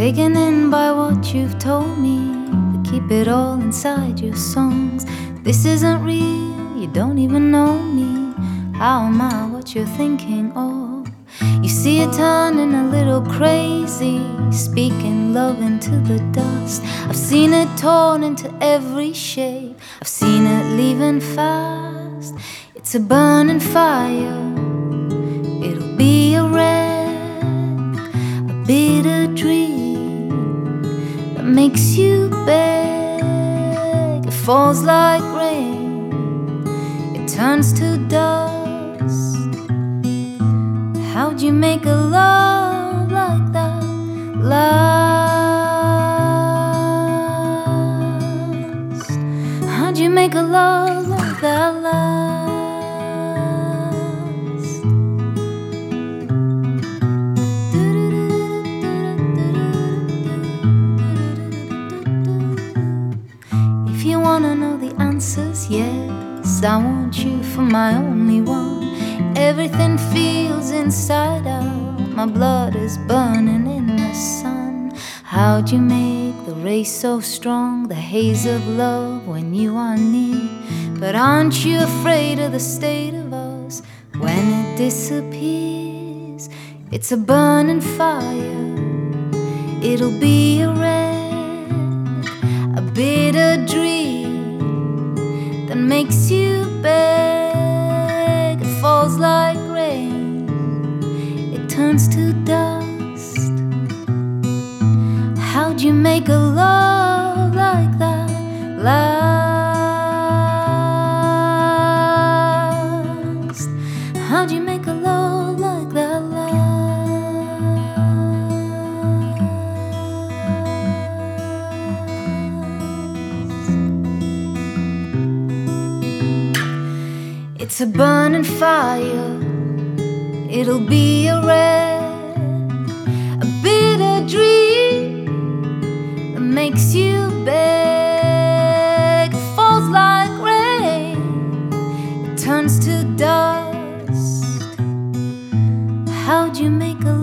taken in by what you've told me, but keep it all inside your songs. This isn't real, you don't even know me. How am I what you're thinking of? You see it turning a little crazy, speaking love into the dust. I've seen it torn into every shape, I've seen it leaving fast. It's a burning fire, it'll be a wreck, a bitter dream makes you beg. It falls like rain, it turns to dust. How'd you make a love like that last? How'd you make a love like that last? Wanna know the answers, yes, I want you for my only one. Everything feels inside out. My blood is burning in the sun. How'd you make the race so strong? The haze of love when you are near. But aren't you afraid of the state of us when it disappears? It's a burning fire. It'll be a wreck, a dream that makes you beg. It falls like rain, it turns to dust. How'd you make a love like that last? It's a burning fire. It'll be a red, a bitter dream that makes you beg. It falls like rain, it turns to dust. How'd you make a